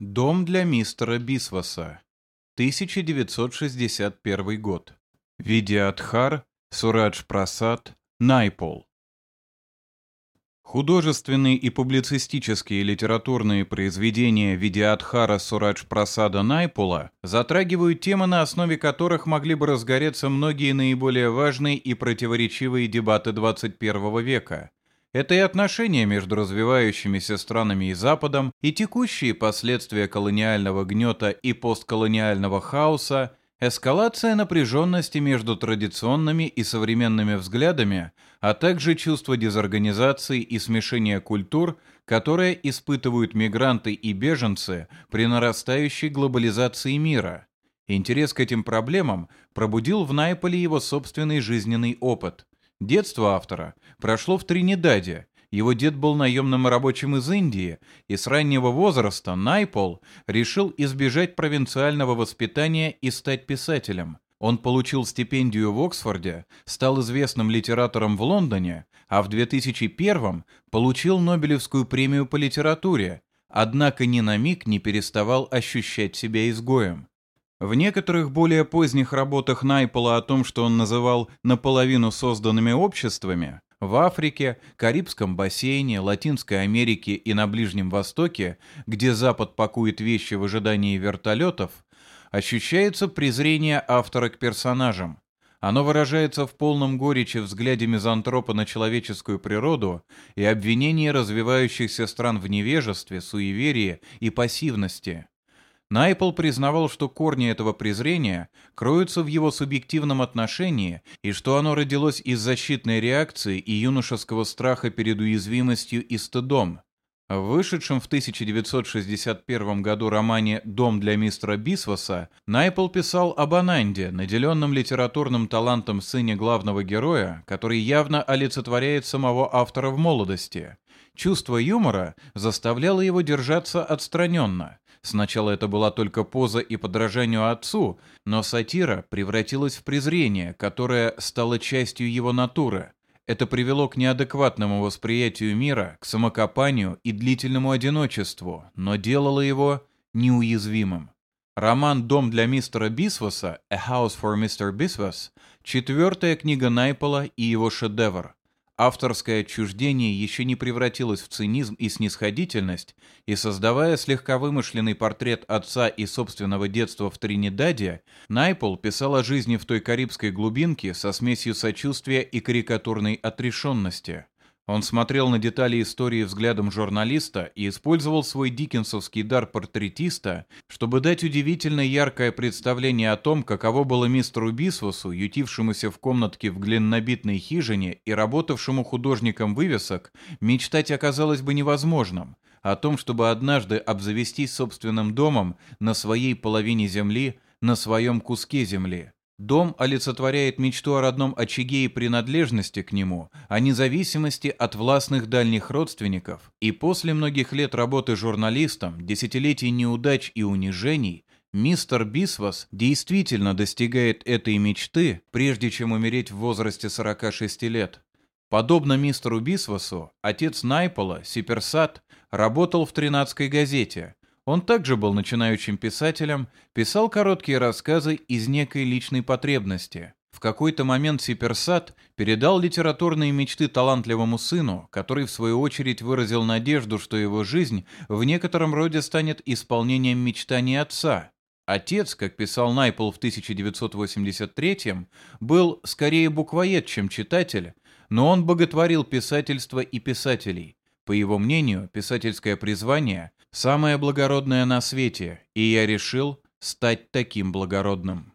Дом для мистера Бисваса. 1961 год. Видиадхар, Сурадж Прасад, Найпол. Художественные и публицистические литературные произведения Видиадхара Сурадж Прасада Найпола затрагивают темы, на основе которых могли бы разгореться многие наиболее важные и противоречивые дебаты 21 века – это и отношения между развивающимися странами и Западом, и текущие последствия колониального гнета и постколониального хаоса, эскалация напряженности между традиционными и современными взглядами, а также чувство дезорганизации и смешения культур, которое испытывают мигранты и беженцы при нарастающей глобализации мира. Интерес к этим проблемам пробудил в Найполе его собственный жизненный опыт – Детство автора прошло в Тринидаде. Его дед был наемным рабочим из Индии, и с раннего возраста Найпол решил избежать провинциального воспитания и стать писателем. Он получил стипендию в Оксфорде, стал известным литератором в Лондоне, а в 2001 получил Нобелевскую премию по литературе, однако ни на миг не переставал ощущать себя изгоем. В некоторых более поздних работах Найпола о том, что он называл наполовину созданными обществами, в Африке, Карибском бассейне, Латинской Америке и на Ближнем Востоке, где Запад пакует вещи в ожидании вертолетов, ощущается презрение автора к персонажам. Оно выражается в полном горечи взгляде мизантропа на человеческую природу и обвинении развивающихся стран в невежестве, суеверии и пассивности. Найпл признавал, что корни этого презрения кроются в его субъективном отношении и что оно родилось из защитной реакции и юношеского страха перед уязвимостью и стыдом. В вышедшем в 1961 году романе «Дом для мистера Бисваса» Найпл писал об Ананде, наделенном литературным талантом сыне главного героя, который явно олицетворяет самого автора в молодости. Чувство юмора заставляло его держаться отстраненно – Сначала это была только поза и подражанию отцу, но сатира превратилась в презрение, которое стало частью его натуры. Это привело к неадекватному восприятию мира, к самокопанию и длительному одиночеству, но делало его неуязвимым. Роман «Дом для мистера Бисваса» «A House for Mr. Biswas» — четвертая книга Найпола и его шедевр. Авторское отчуждение еще не превратилось в цинизм и снисходительность, и создавая слегка вымышленный портрет отца и собственного детства в Тринидаде, Найпл писал о жизни в той карибской глубинке со смесью сочувствия и карикатурной отрешенности. Он смотрел на детали истории взглядом журналиста и использовал свой диккенсовский дар портретиста, чтобы дать удивительно яркое представление о том, каково было мистеру Бисвусу, ютившемуся в комнатке в глиннобитной хижине и работавшему художником вывесок, мечтать оказалось бы невозможным. О том, чтобы однажды обзавестись собственным домом на своей половине земли, на своем куске земли. Дом олицетворяет мечту о родном очаге и принадлежности к нему, о независимости от властных дальних родственников. И после многих лет работы журналистом, десятилетий неудач и унижений, мистер Бисвас действительно достигает этой мечты, прежде чем умереть в возрасте 46 лет. Подобно мистеру Бисвасу, отец Найпола, Сиперсат, работал в Тринадцатой газете – он также был начинающим писателем, писал короткие рассказы из некой личной потребности. В какой-то момент Сиперсат передал литературные мечты талантливому сыну, который в свою очередь выразил надежду, что его жизнь в некотором роде станет исполнением мечтаний отца. Отец, как писал Найпл в 1983 был скорее буквоед, чем читатель, но он боготворил писательство и писателей. По его мнению, писательское призвание самое благородное на свете, и я решил стать таким благородным.